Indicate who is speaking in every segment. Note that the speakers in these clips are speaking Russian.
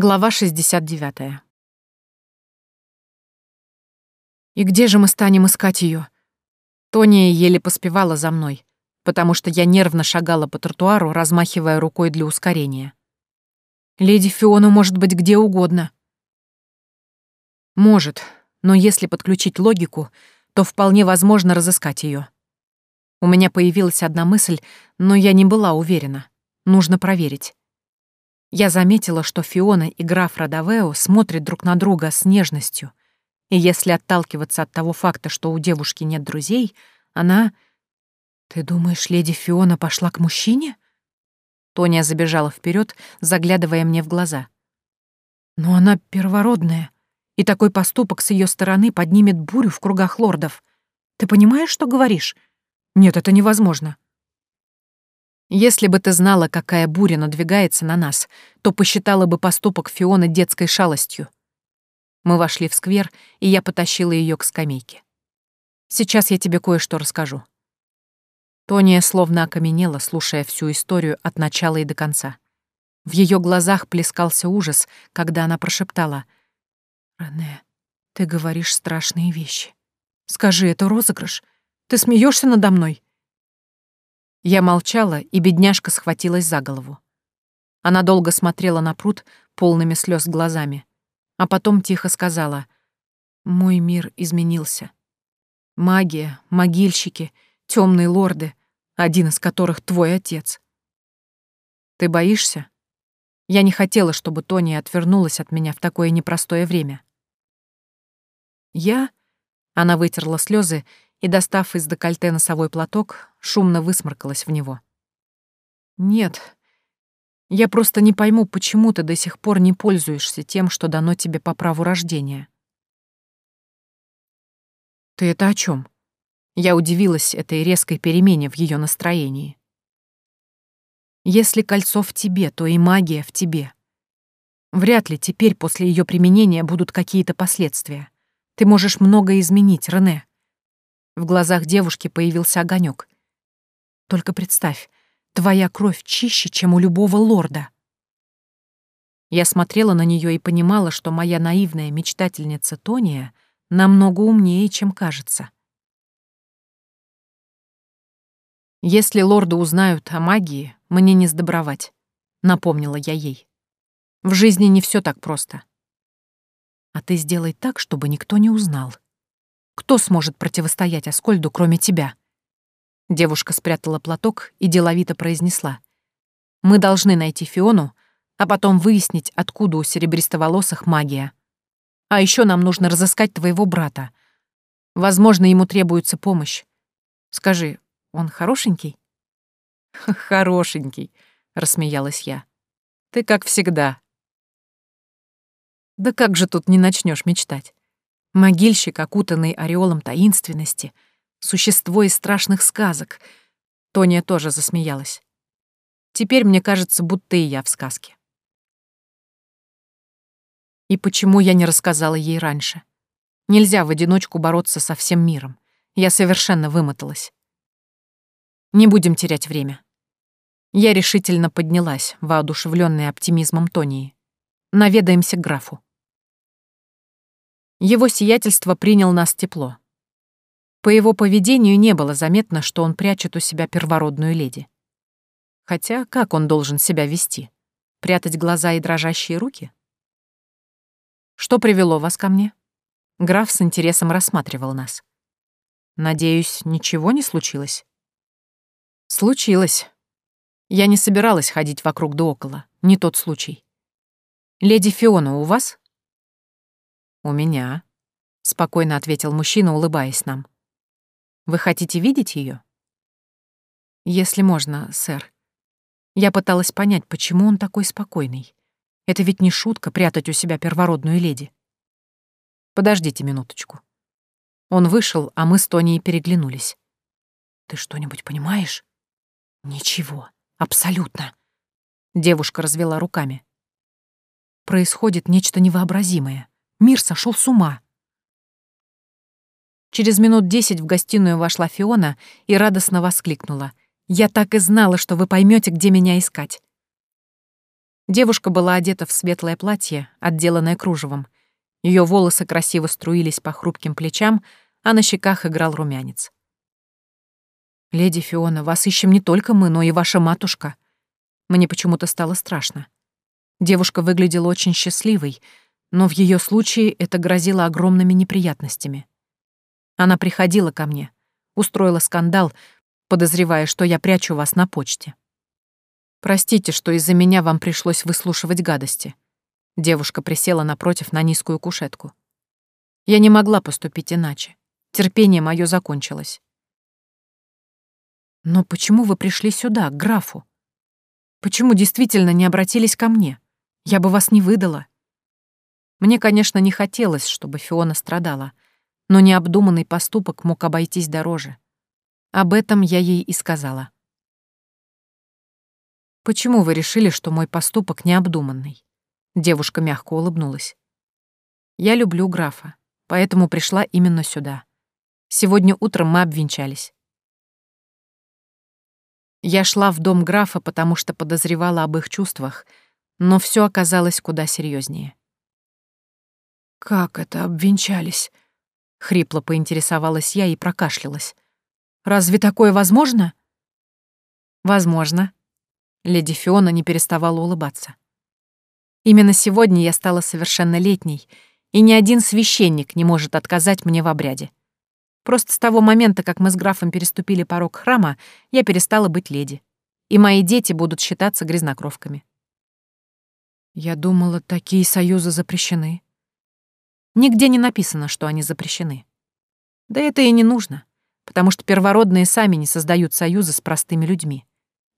Speaker 1: Глава 69. И где же мы станем искать ее? Тония еле поспевала за мной, потому что я нервно шагала по тротуару, размахивая рукой для ускорения. Леди Фиона может быть где угодно. Может, но если подключить логику, то вполне возможно разыскать ее. У меня появилась одна мысль, но я не была уверена. Нужно проверить. Я заметила, что Фиона и граф Радавео смотрят друг на друга с нежностью. И если отталкиваться от того факта, что у девушки нет друзей, она... «Ты думаешь, леди Фиона пошла к мужчине?» Тоня забежала вперед, заглядывая мне в глаза. «Но она первородная, и такой поступок с ее стороны поднимет бурю в кругах лордов. Ты понимаешь, что говоришь? Нет, это невозможно. Если бы ты знала, какая буря надвигается на нас, то посчитала бы поступок Фионы детской шалостью. Мы вошли в сквер, и я потащила ее к скамейке. Сейчас я тебе кое-что расскажу. Тония словно окаменела, слушая всю историю от начала и до конца. В ее глазах плескался ужас, когда она прошептала. «Рене, ты говоришь страшные вещи. Скажи, это розыгрыш? Ты смеешься надо мной?» Я молчала, и бедняжка схватилась за голову. Она долго смотрела на пруд полными слез глазами, а потом тихо сказала «Мой мир изменился. Магия, могильщики, темные лорды, один из которых твой отец. Ты боишься?» Я не хотела, чтобы Тони отвернулась от меня в такое непростое время. Я... Она вытерла слезы и, достав из декольте носовой платок, шумно высморкалась в него. «Нет, я просто не пойму, почему ты до сих пор не пользуешься тем, что дано тебе по праву рождения». «Ты это о чем? Я удивилась этой резкой перемене в ее настроении. «Если кольцо в тебе, то и магия в тебе. Вряд ли теперь после ее применения будут какие-то последствия. Ты можешь многое изменить, Рене. В глазах девушки появился огонек. Только представь, твоя кровь чище, чем у любого лорда. Я смотрела на нее и понимала, что моя наивная мечтательница Тония намного умнее, чем кажется. «Если лорды узнают о магии, мне не сдобровать», — напомнила я ей. «В жизни не все так просто. А ты сделай так, чтобы никто не узнал», кто сможет противостоять Аскольду, кроме тебя?» Девушка спрятала платок и деловито произнесла. «Мы должны найти Фиону, а потом выяснить, откуда у серебристоволосых магия. А еще нам нужно разыскать твоего брата. Возможно, ему требуется помощь. Скажи, он хорошенький?» «Хорошенький», — рассмеялась я. «Ты как всегда». «Да как же тут не начнешь мечтать? Могильщик, окутанный ореолом таинственности, существо из страшных сказок. Тоня тоже засмеялась. Теперь мне кажется, будто и я в сказке. И почему я не рассказала ей раньше? Нельзя в одиночку бороться со всем миром. Я совершенно вымоталась. Не будем терять время. Я решительно поднялась, воодушевленная оптимизмом Тонии. Наведаемся к графу. Его сиятельство принял нас тепло. По его поведению не было заметно, что он прячет у себя первородную леди. Хотя как он должен себя вести? Прятать глаза и дрожащие руки? Что привело вас ко мне? Граф с интересом рассматривал нас. Надеюсь, ничего не случилось? Случилось. Я не собиралась ходить вокруг да около. Не тот случай. Леди Фиона у вас? «У меня», — спокойно ответил мужчина, улыбаясь нам. «Вы хотите видеть ее? «Если можно, сэр. Я пыталась понять, почему он такой спокойный. Это ведь не шутка прятать у себя первородную леди. Подождите минуточку». Он вышел, а мы с Тонией переглянулись. «Ты что-нибудь понимаешь?» «Ничего, абсолютно». Девушка развела руками. «Происходит нечто невообразимое. Мир сошел с ума. Через минут десять в гостиную вошла Фиона и радостно воскликнула. «Я так и знала, что вы поймете, где меня искать». Девушка была одета в светлое платье, отделанное кружевом. Ее волосы красиво струились по хрупким плечам, а на щеках играл румянец. «Леди Фиона, вас ищем не только мы, но и ваша матушка». Мне почему-то стало страшно. Девушка выглядела очень счастливой, но в ее случае это грозило огромными неприятностями. Она приходила ко мне, устроила скандал, подозревая, что я прячу вас на почте. Простите, что из-за меня вам пришлось выслушивать гадости. Девушка присела напротив на низкую кушетку. Я не могла поступить иначе. Терпение мое закончилось. Но почему вы пришли сюда, к графу? Почему действительно не обратились ко мне? Я бы вас не выдала. Мне, конечно, не хотелось, чтобы Фиона страдала, но необдуманный поступок мог обойтись дороже. Об этом я ей и сказала. «Почему вы решили, что мой поступок необдуманный?» Девушка мягко улыбнулась. «Я люблю графа, поэтому пришла именно сюда. Сегодня утром мы обвенчались. Я шла в дом графа, потому что подозревала об их чувствах, но все оказалось куда серьезнее. «Как это обвенчались?» — хрипло поинтересовалась я и прокашлялась. «Разве такое возможно?» «Возможно». Леди Фиона не переставала улыбаться. «Именно сегодня я стала совершеннолетней, и ни один священник не может отказать мне в обряде. Просто с того момента, как мы с графом переступили порог храма, я перестала быть леди. И мои дети будут считаться грязнокровками. Я думала, такие союзы запрещены. Нигде не написано, что они запрещены. Да это и не нужно, потому что первородные сами не создают союзы с простыми людьми.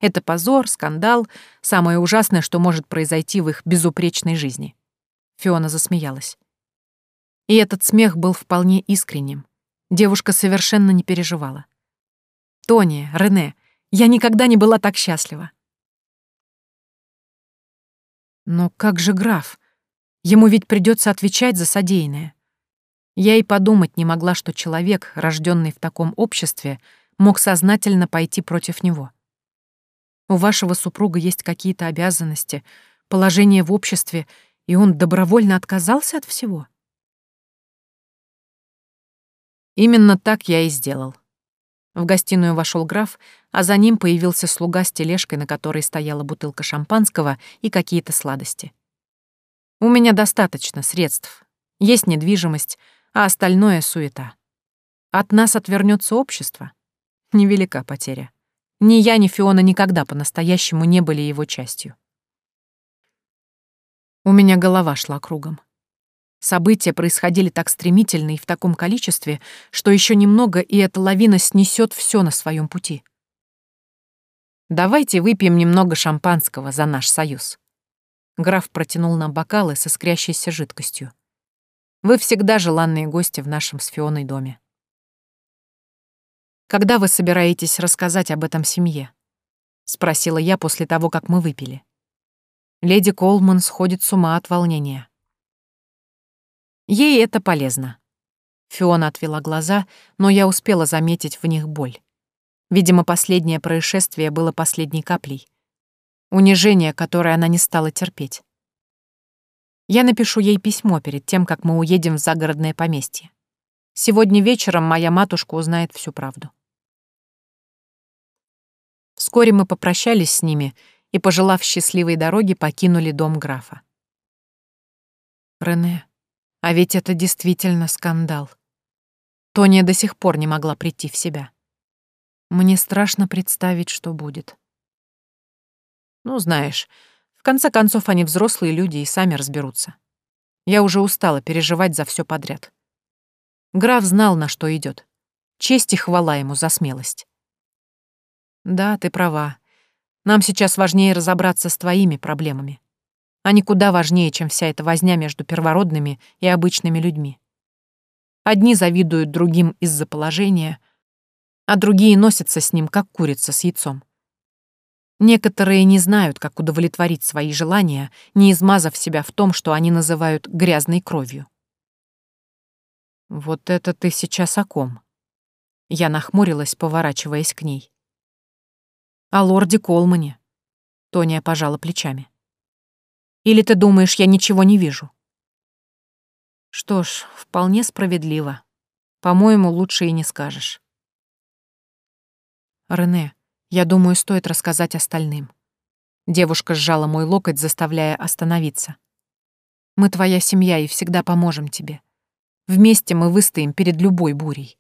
Speaker 1: Это позор, скандал, самое ужасное, что может произойти в их безупречной жизни. Фиона засмеялась. И этот смех был вполне искренним. Девушка совершенно не переживала. «Тони, Рене, я никогда не была так счастлива». Но как же граф? Ему ведь придется отвечать за содеянное. Я и подумать не могла, что человек, рожденный в таком обществе, мог сознательно пойти против него. У вашего супруга есть какие-то обязанности, положение в обществе, и он добровольно отказался от всего? Именно так я и сделал. В гостиную вошел граф, а за ним появился слуга с тележкой, на которой стояла бутылка шампанского и какие-то сладости. У меня достаточно средств. Есть недвижимость, а остальное — суета. От нас отвернется общество. Невелика потеря. Ни я, ни Фиона никогда по-настоящему не были его частью. У меня голова шла кругом. События происходили так стремительно и в таком количестве, что еще немного, и эта лавина снесет все на своем пути. «Давайте выпьем немного шампанского за наш союз». Граф протянул нам бокалы со скрящейся жидкостью. «Вы всегда желанные гости в нашем с Фионой доме». «Когда вы собираетесь рассказать об этом семье?» — спросила я после того, как мы выпили. Леди Колман сходит с ума от волнения. Ей это полезно. Фиона отвела глаза, но я успела заметить в них боль. Видимо, последнее происшествие было последней каплей. Унижение, которое она не стала терпеть. Я напишу ей письмо перед тем, как мы уедем в загородное поместье. Сегодня вечером моя матушка узнает всю правду. Вскоре мы попрощались с ними и, пожелав счастливой дороги, покинули дом графа. «Рене», а ведь это действительно скандал. Тоня до сих пор не могла прийти в себя. Мне страшно представить, что будет. Ну, знаешь, в конце концов они взрослые люди и сами разберутся. Я уже устала переживать за все подряд. Граф знал, на что идет. Честь и хвала ему за смелость. Да, ты права. Нам сейчас важнее разобраться с твоими проблемами. Они куда важнее, чем вся эта возня между первородными и обычными людьми. Одни завидуют другим из-за положения, а другие носятся с ним, как курица с яйцом. Некоторые не знают, как удовлетворить свои желания, не измазав себя в том, что они называют грязной кровью. «Вот это ты сейчас о ком?» Я нахмурилась, поворачиваясь к ней. «О лорде Колмане», — Тоня пожала плечами. Или ты думаешь, я ничего не вижу? Что ж, вполне справедливо. По-моему, лучше и не скажешь. Рене, я думаю, стоит рассказать остальным. Девушка сжала мой локоть, заставляя остановиться. Мы твоя семья и всегда поможем тебе. Вместе мы выстоим перед любой бурей.